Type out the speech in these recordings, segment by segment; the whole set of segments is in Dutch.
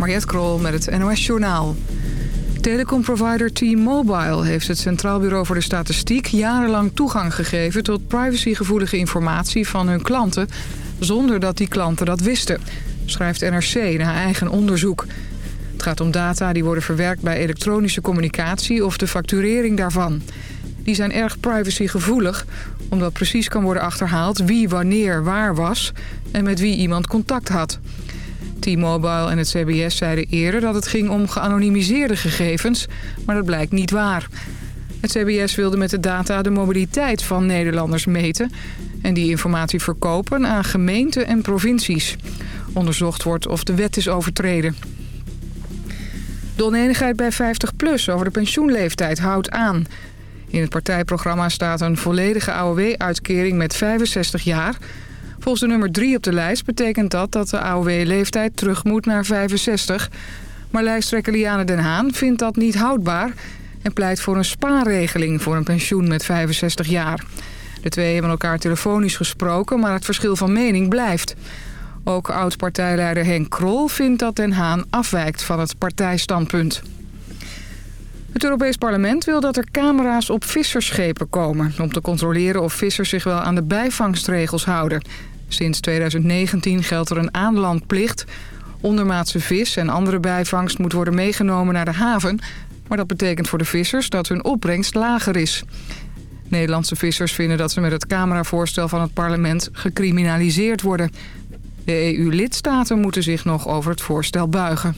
Mariette Krol met het NOS Journaal. Telecomprovider T-Mobile heeft het Centraal Bureau voor de Statistiek... jarenlang toegang gegeven tot privacygevoelige informatie van hun klanten... zonder dat die klanten dat wisten, schrijft NRC na eigen onderzoek. Het gaat om data die worden verwerkt bij elektronische communicatie... of de facturering daarvan. Die zijn erg privacygevoelig, omdat precies kan worden achterhaald... wie wanneer waar was en met wie iemand contact had... T-Mobile en het CBS zeiden eerder dat het ging om geanonimiseerde gegevens, maar dat blijkt niet waar. Het CBS wilde met de data de mobiliteit van Nederlanders meten... en die informatie verkopen aan gemeenten en provincies. Onderzocht wordt of de wet is overtreden. De oneenigheid bij 50PLUS over de pensioenleeftijd houdt aan. In het partijprogramma staat een volledige AOW-uitkering met 65 jaar... Volgens de nummer 3 op de lijst betekent dat dat de AOW-leeftijd terug moet naar 65. Maar lijsttrekker Liane Den Haan vindt dat niet houdbaar... en pleit voor een spaarregeling voor een pensioen met 65 jaar. De twee hebben elkaar telefonisch gesproken, maar het verschil van mening blijft. Ook oud-partijleider Henk Krol vindt dat Den Haan afwijkt van het partijstandpunt. Het Europees Parlement wil dat er camera's op vissersschepen komen... om te controleren of vissers zich wel aan de bijvangstregels houden. Sinds 2019 geldt er een aanlandplicht. Ondermaatse vis en andere bijvangst moet worden meegenomen naar de haven. Maar dat betekent voor de vissers dat hun opbrengst lager is. Nederlandse vissers vinden dat ze met het cameravoorstel van het parlement gecriminaliseerd worden. De EU-lidstaten moeten zich nog over het voorstel buigen.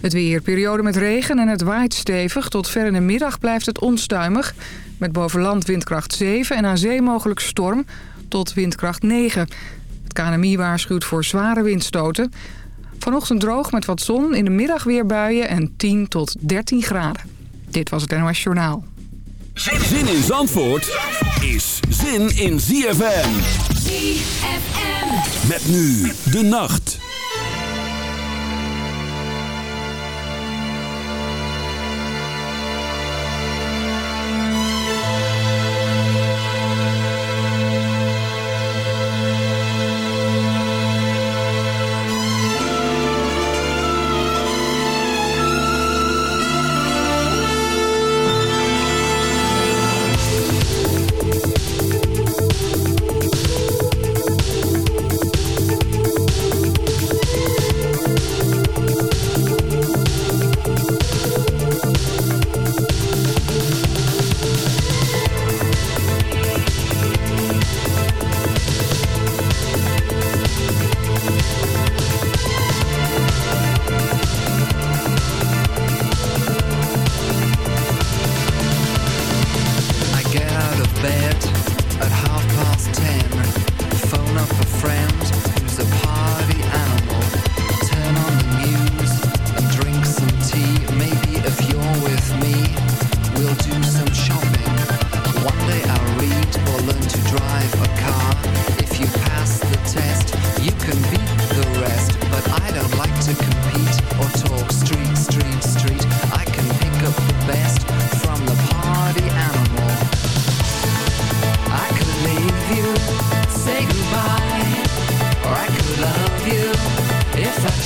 Het weer, periode met regen en het waait stevig. Tot ver in de middag blijft het onstuimig. Met bovenland windkracht 7 en aan zee mogelijk storm tot windkracht 9. Het KNMI waarschuwt voor zware windstoten. Vanochtend droog met wat zon, in de middag weer buien en 10 tot 13 graden. Dit was het NOS Journaal. Zin in Zandvoort is zin in ZFM. ZFM. Met nu de nacht.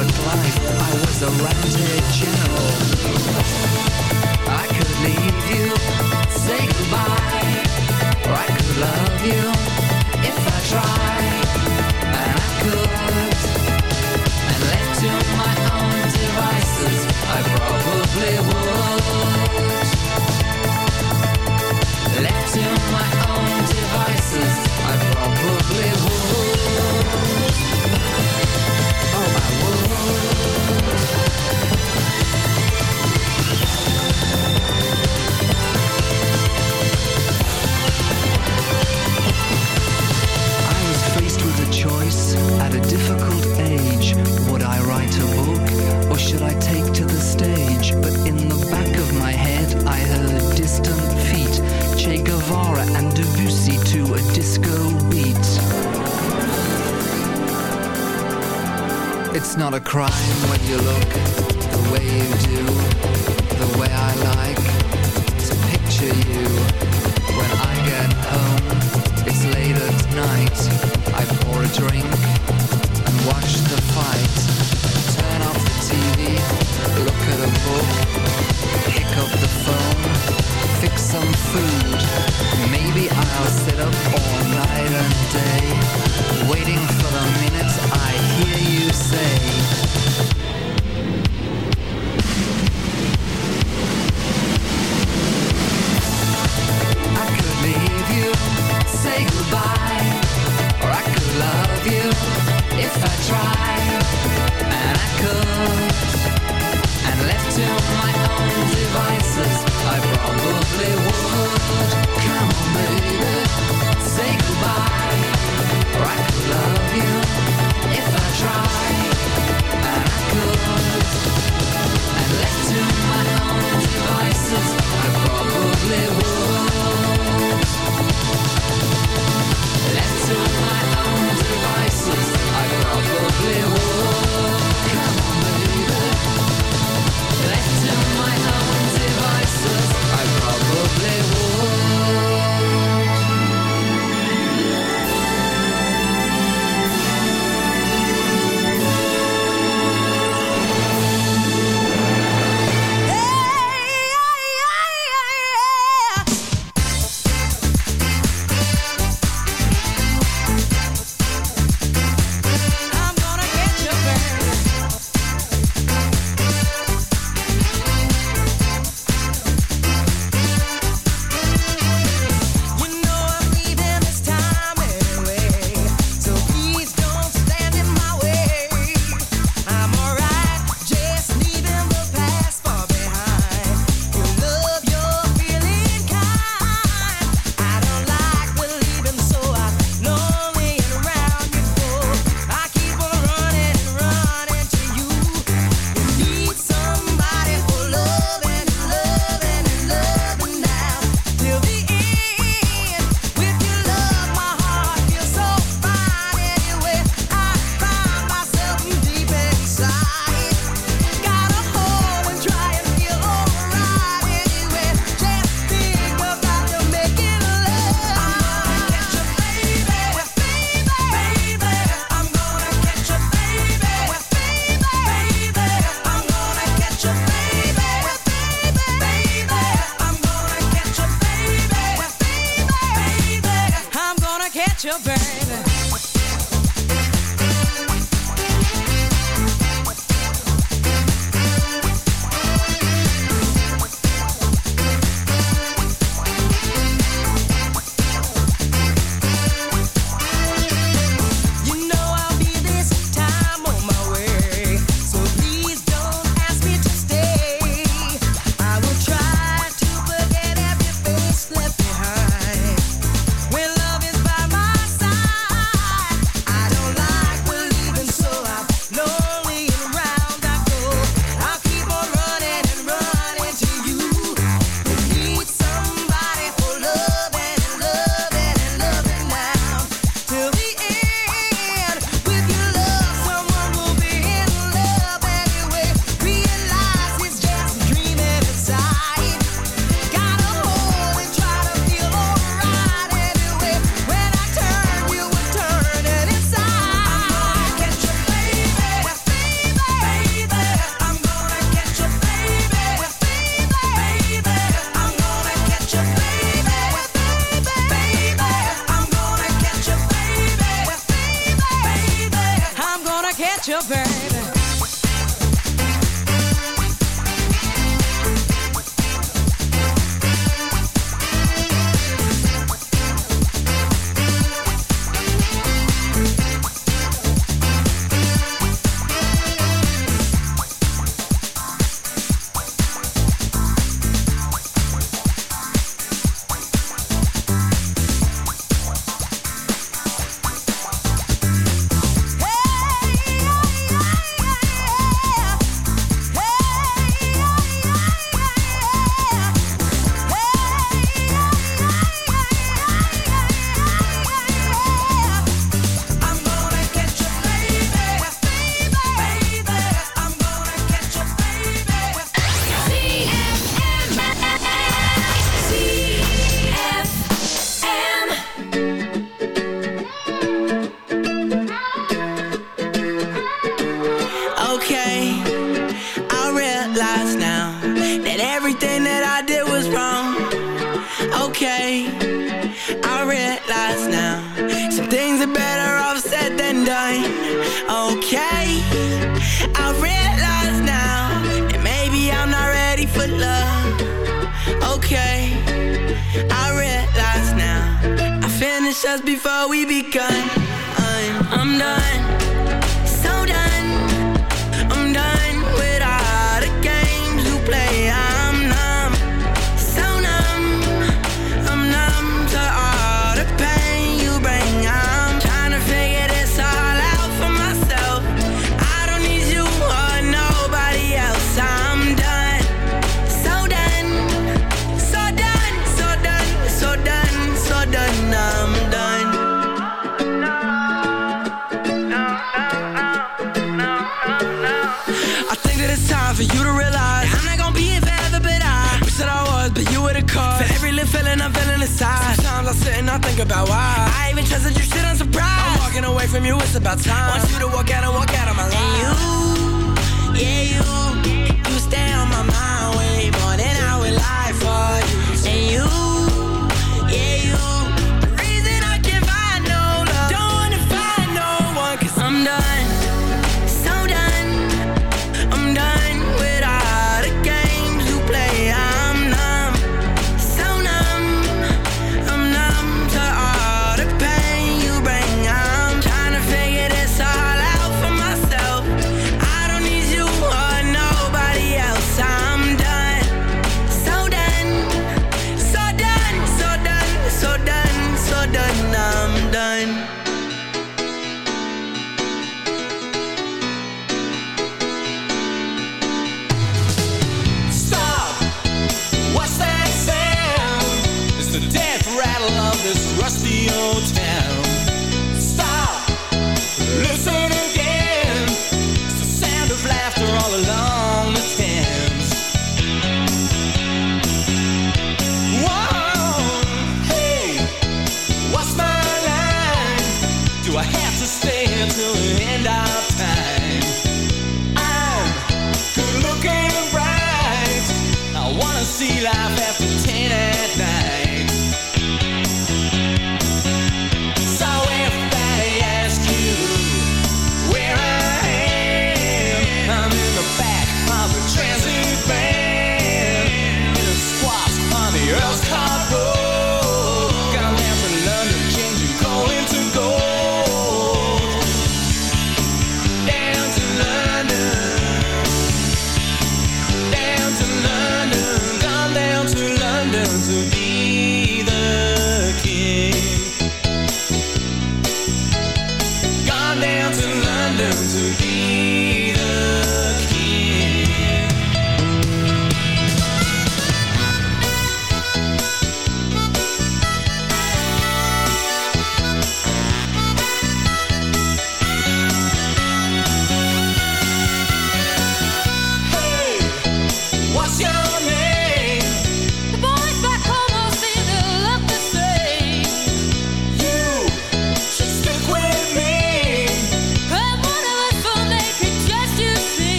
good life. I was a ranted general. I could leave you, say goodbye, or I could love you if I tried. It's not a crime when you look the way you do, the way I like to picture you. When I get home, it's late at night. I pour a drink side. Sometimes I sit and I think about why. I even trusted you, shit, on surprise. I'm walking away from you, it's about time. Want you to walk out and walk out of my life. And you, yeah, you, you stay on my mind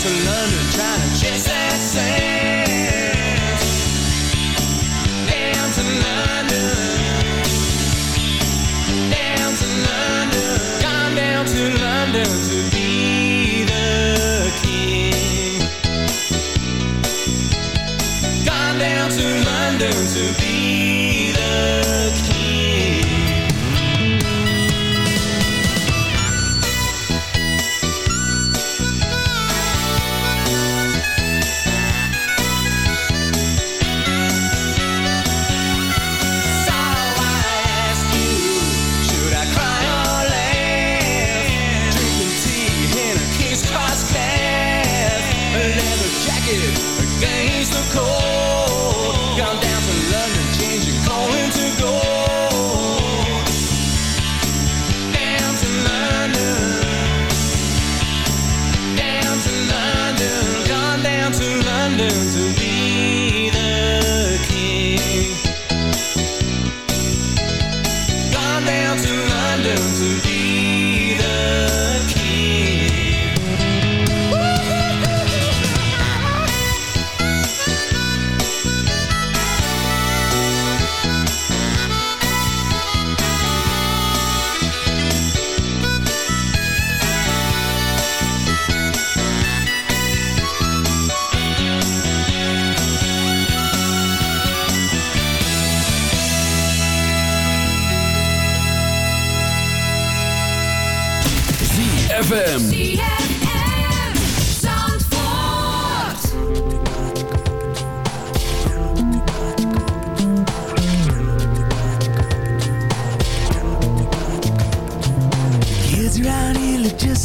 to London trying to chase that sand. Down to London. Down to London. Gone down to London.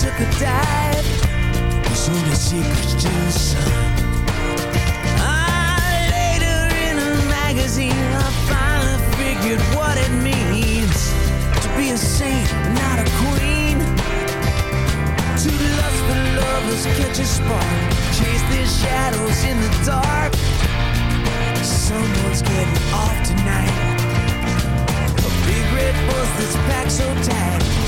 took a dive. Only secrets to the sun. Ah, later in a magazine, I finally figured what it means to be a saint, not a queen. Two lustful lovers catch a spark, chase their shadows in the dark. Someone's getting off tonight. A big red bus that's packed so tight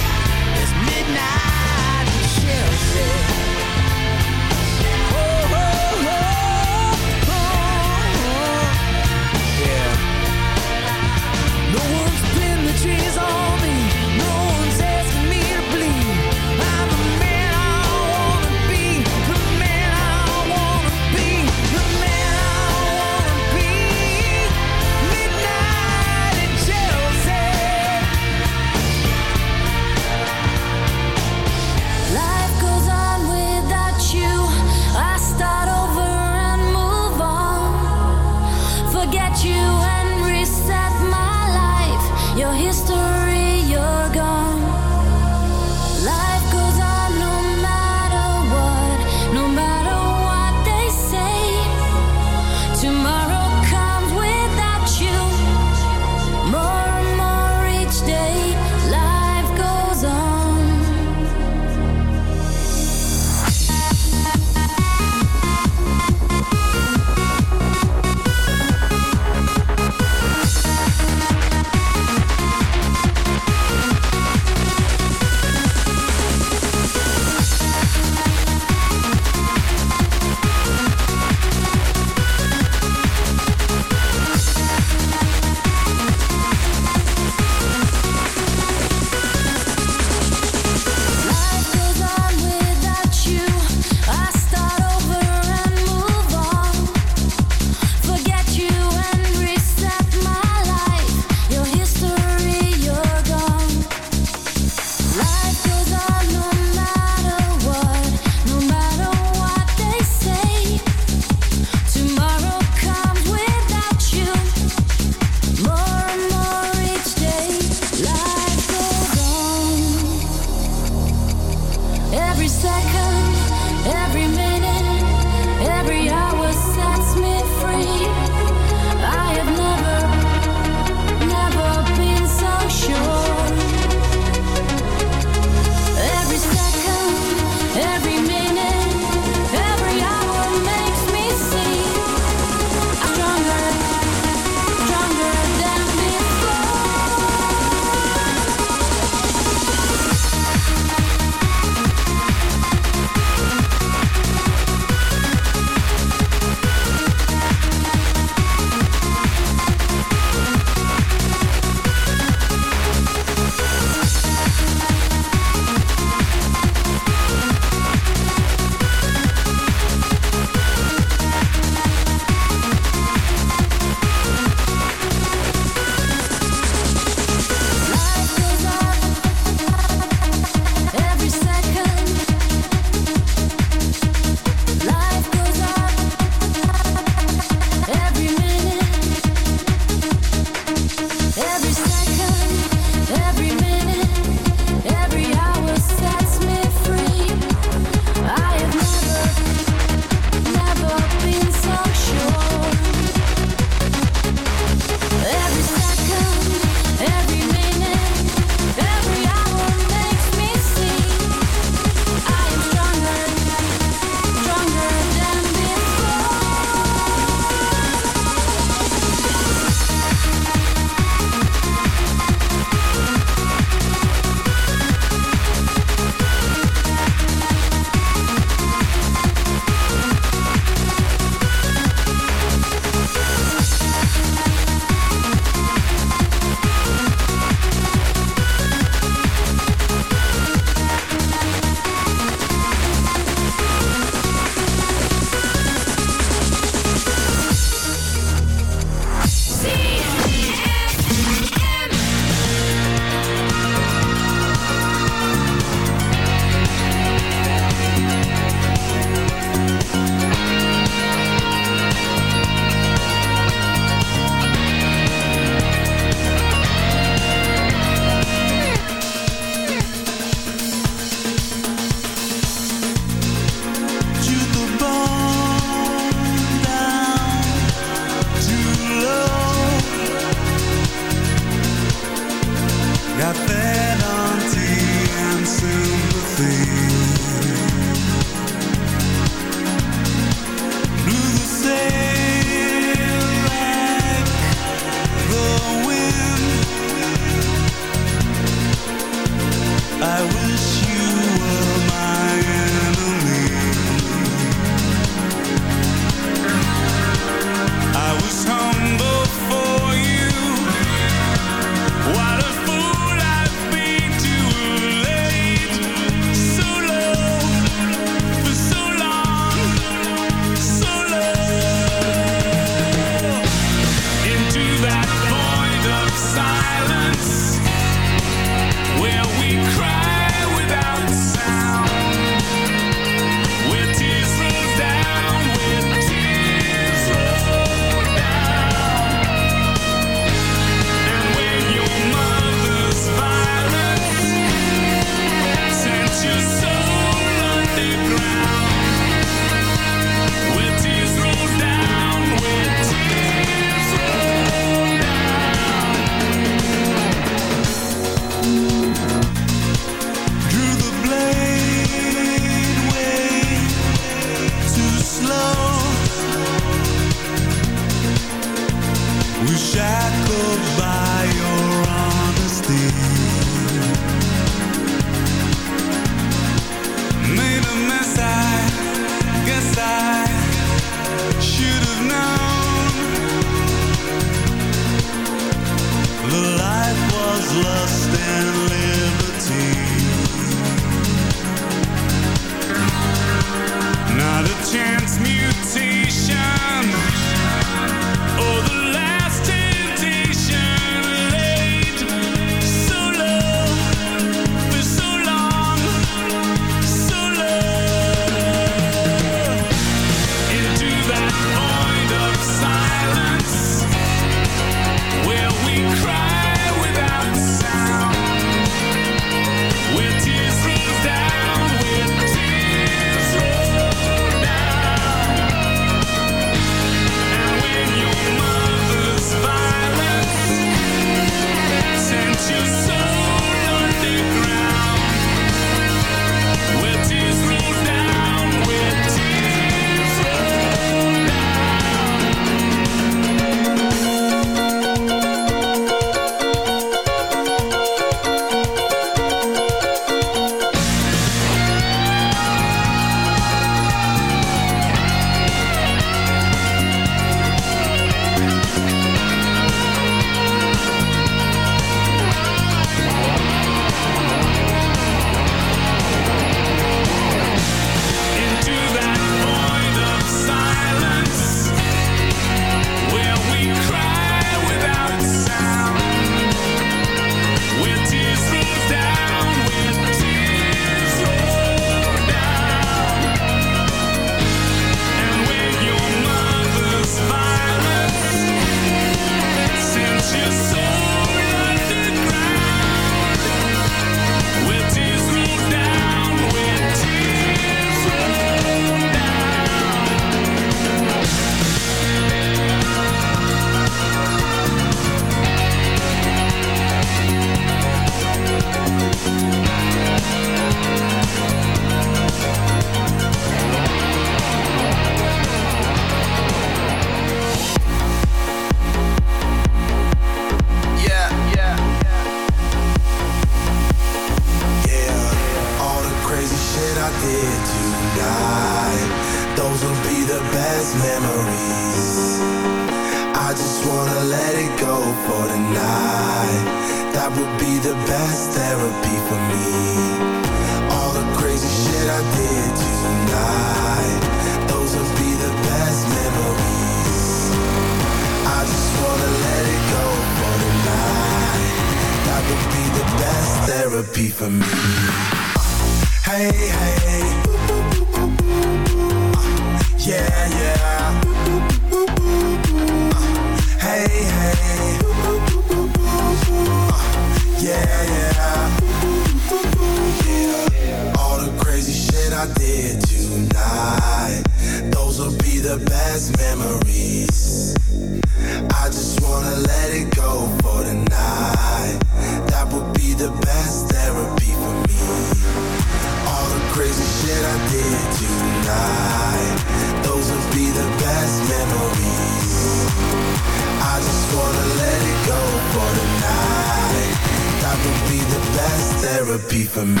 therapy for me.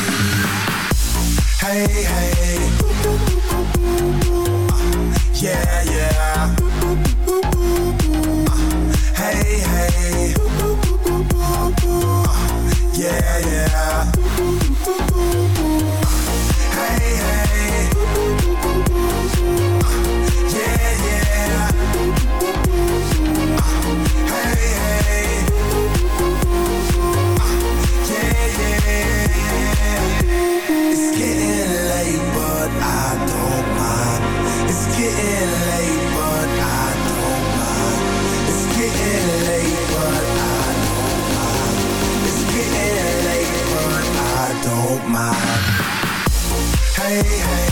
Hey, hey. Uh, yeah, yeah. Uh, hey, hey. Uh, yeah, yeah. hey, hey.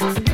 life.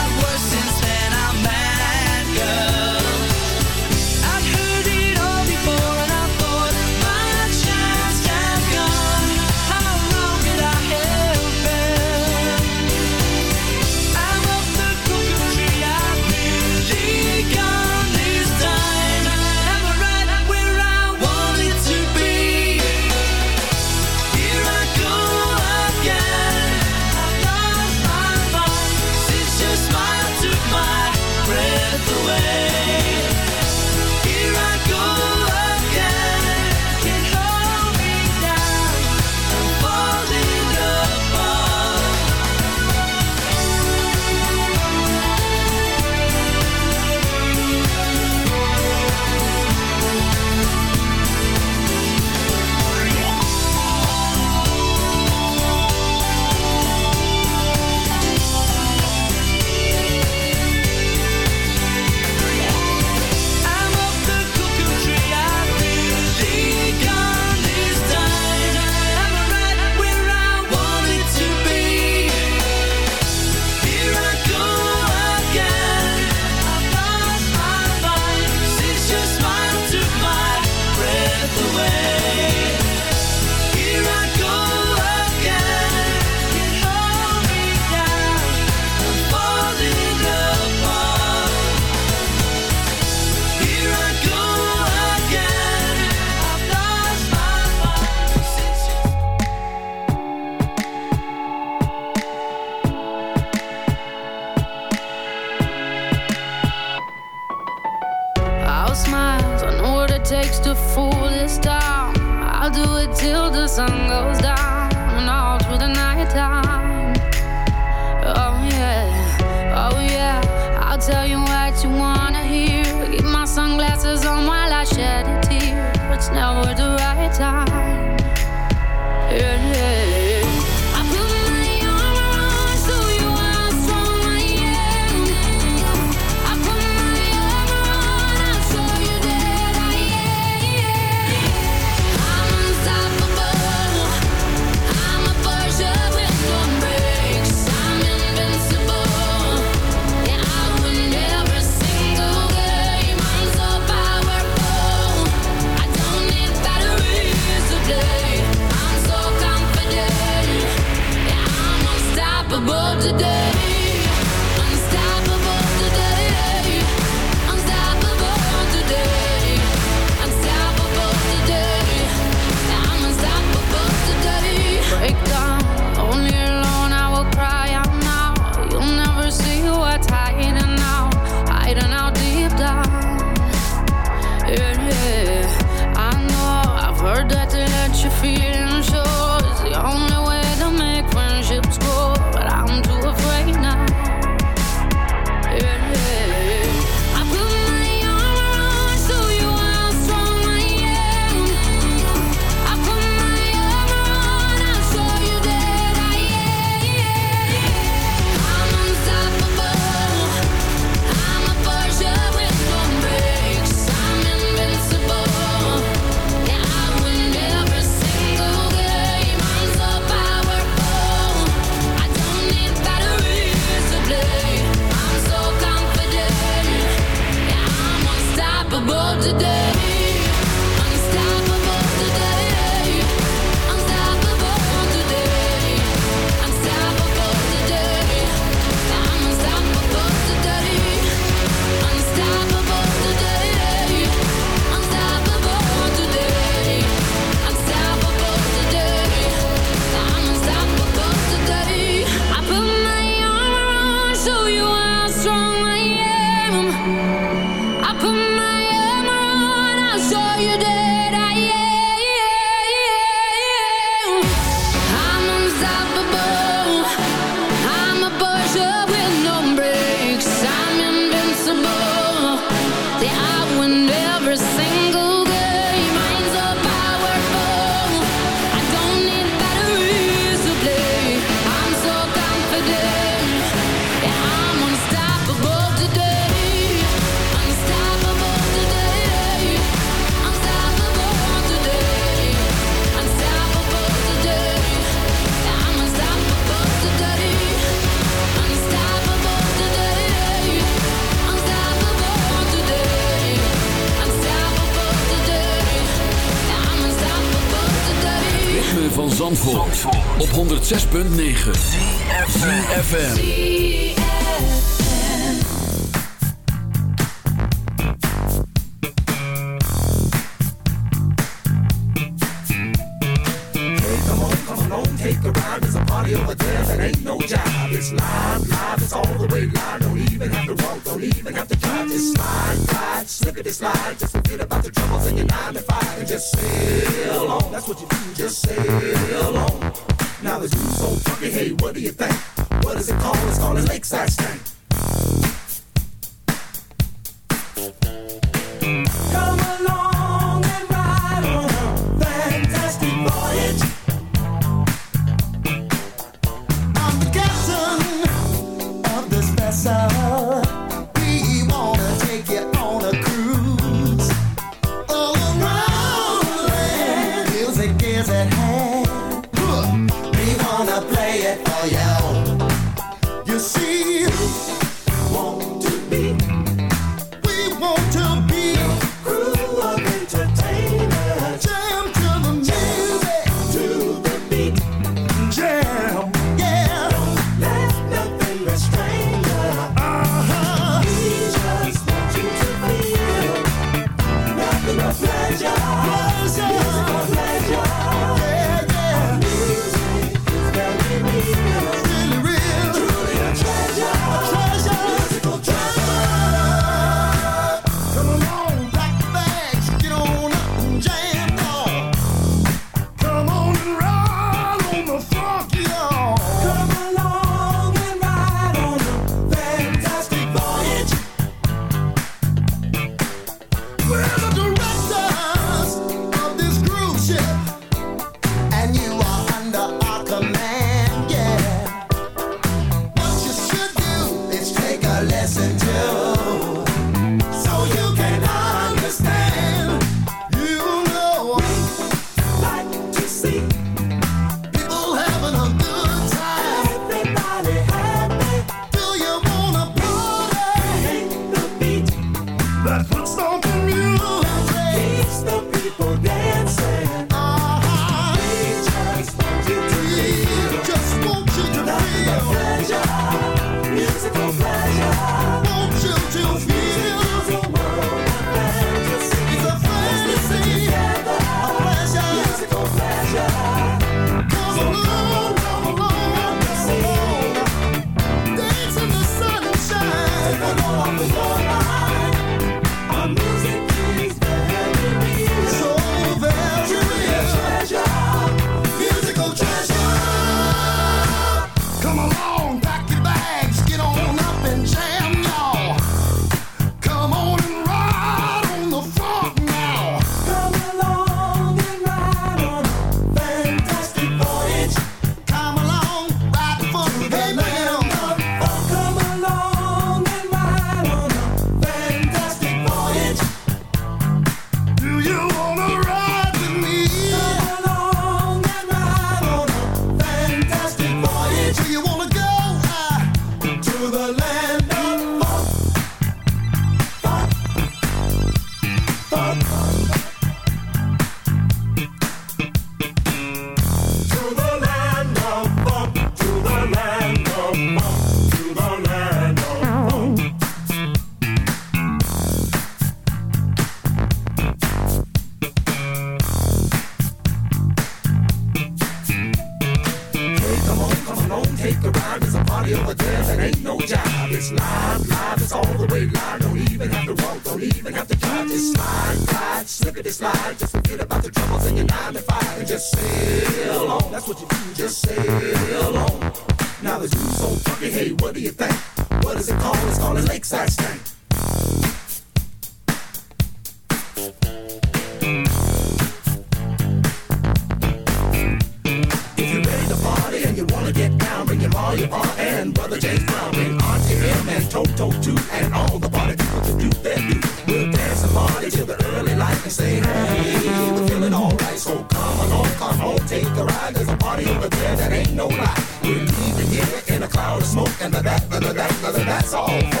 All.